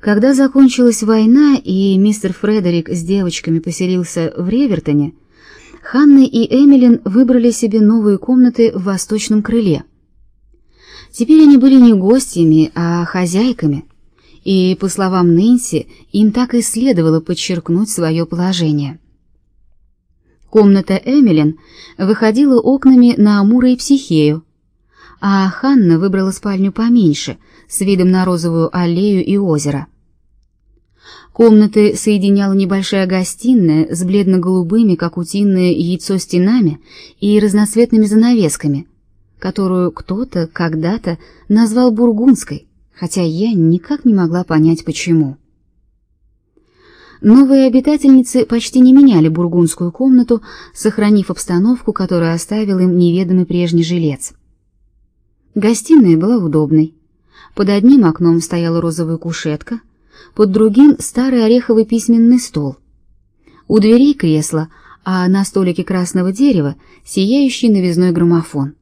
Когда закончилась война и мистер Фредерик с девочками поселился в Ревертоне, Ханна и Эмилин выбрали себе новые комнаты в восточном крыле. Теперь они были не гостями, а хозяйками, и, по словам Нэнси, им так и следовало подчеркнуть свое положение. Комната Эмилин выходила окнами на Амура и Психею, а Ханна выбрала спальню поменьше, с видом на розовую аллею и озеро. Комнаты соединяла небольшая гостиная с бледно-голубыми, как утиное яйцо, стенами и разноцветными занавесками, которую кто-то когда-то назвал бургундской, хотя я никак не могла понять почему. Новые обитательницы почти не меняли бургундскую комнату, сохранив обстановку, которую оставил им неведомый прежний жилец. Гостиная была удобной. Под одним окном стояла розовая кушетка, под другим старый ореховый письменный стол. У дверей кресло, а на столике красного дерева сияющий новизной граммофон.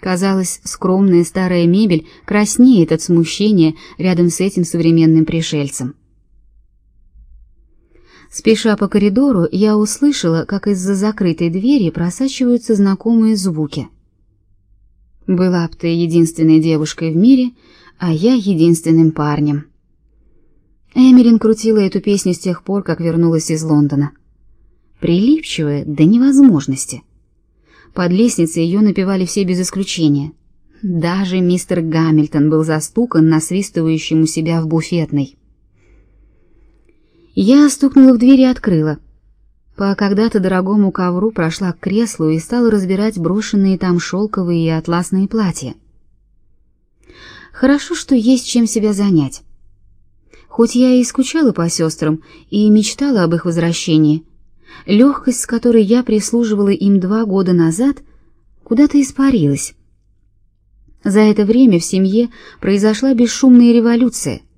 Казалось, скромная старая мебель краснеет от смущения рядом с этим современным пришельцем. Спеша по коридору, я услышала, как из-за закрытой двери просачиваются знакомые звуки. Была б ты единственной девушкой в мире, а я единственным парнем. Эмилин крутила эту песню с тех пор, как вернулась из Лондона. Прилипчивая до невозможности. Под лестницей ее напевали все без исключения. Даже мистер Гамильтон был застукан насвистывающим у себя в буфетной. Я стукнула в дверь и открыла. По когда-то дорогому ковру прошла к креслу и стала разбирать брошенные там шелковые и атласные платья. Хорошо, что есть чем себя занять. Хоть я и скучала по сестрам и мечтала об их возвращении, легкость, с которой я прислуживала им два года назад, куда-то испарилась. За это время в семье произошла бесшумная революция —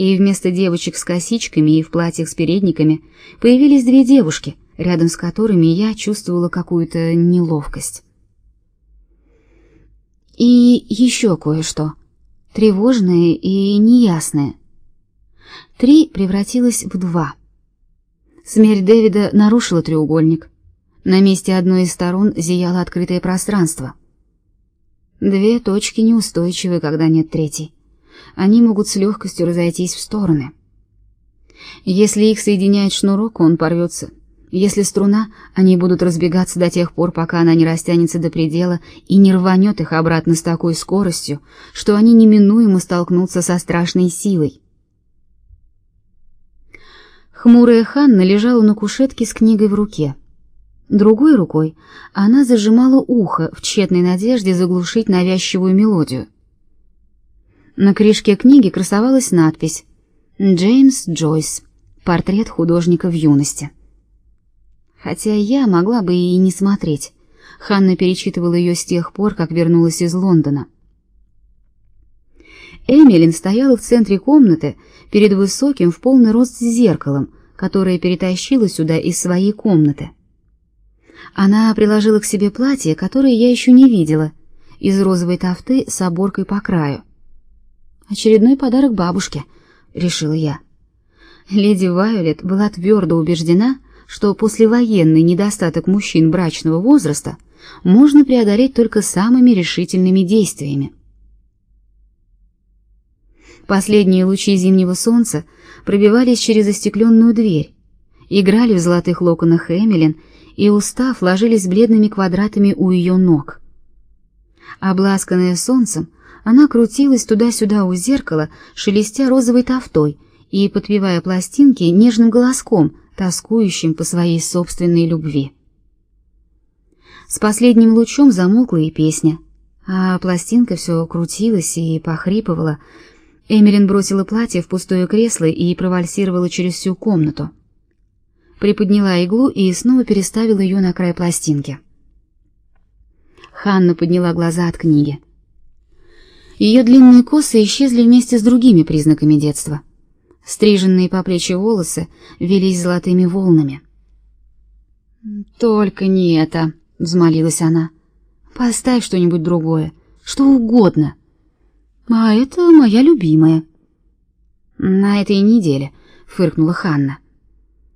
и вместо девочек с косичками и в платьях с передниками появились две девушки, рядом с которыми я чувствовала какую-то неловкость. И еще кое-что, тревожное и неясное. Три превратилось в два. Смерть Дэвида нарушила треугольник. На месте одной из сторон зияло открытое пространство. Две точки неустойчивы, когда нет третьей они могут с легкостью разойтись в стороны. Если их соединяет шнурок, он порвется. Если струна, они будут разбегаться до тех пор, пока она не растянется до предела и не рванет их обратно с такой скоростью, что они неминуемо столкнутся со страшной силой. Хмурая Ханна лежала на кушетке с книгой в руке. Другой рукой она зажимала ухо в тщетной надежде заглушить навязчивую мелодию. На крышке книги красовалась надпись «Джеймс Джойс. Портрет художника в юности». Хотя я могла бы и не смотреть. Ханна перечитывала ее с тех пор, как вернулась из Лондона. Эмилин стояла в центре комнаты перед высоким в полный рост зеркалом, которое перетащила сюда из своей комнаты. Она приложила к себе платье, которое я еще не видела, из розовой тафты с оборкой по краю. Очередной подарок бабушке, решила я. Леди Вайолет была твердо убеждена, что послевоенный недостаток мужчин брачного возраста можно преодолеть только самыми решительными действиями. Последние лучи зимнего солнца пробивались через остекленную дверь, играли в золотых локонах Эмилин и, устав, ложились бледными квадратами у ее ног. Обласканная солнцем, она крутилась туда-сюда у зеркала, шелестя розовой тафтой и подпевая пластинки нежным голоском, тоскующим по своей собственной любви. С последним лучом замолкла и песня, а пластинка все крутилась и похрипывала. Эмилин бросила платье в пустое кресло и провальсировала через всю комнату. Приподняла иглу и снова переставила ее на край пластинки. Ханна подняла глаза от книги. Ее длинные косы исчезли вместе с другими признаками детства. Стриженные по плечи волосы велись золотыми волнами. «Только не это!» — взмолилась она. «Поставь что-нибудь другое, что угодно. А это моя любимая». На этой неделе, фыркнула Ханна.